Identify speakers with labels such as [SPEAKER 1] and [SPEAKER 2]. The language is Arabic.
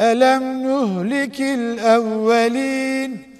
[SPEAKER 1] ألم نهلك الأولين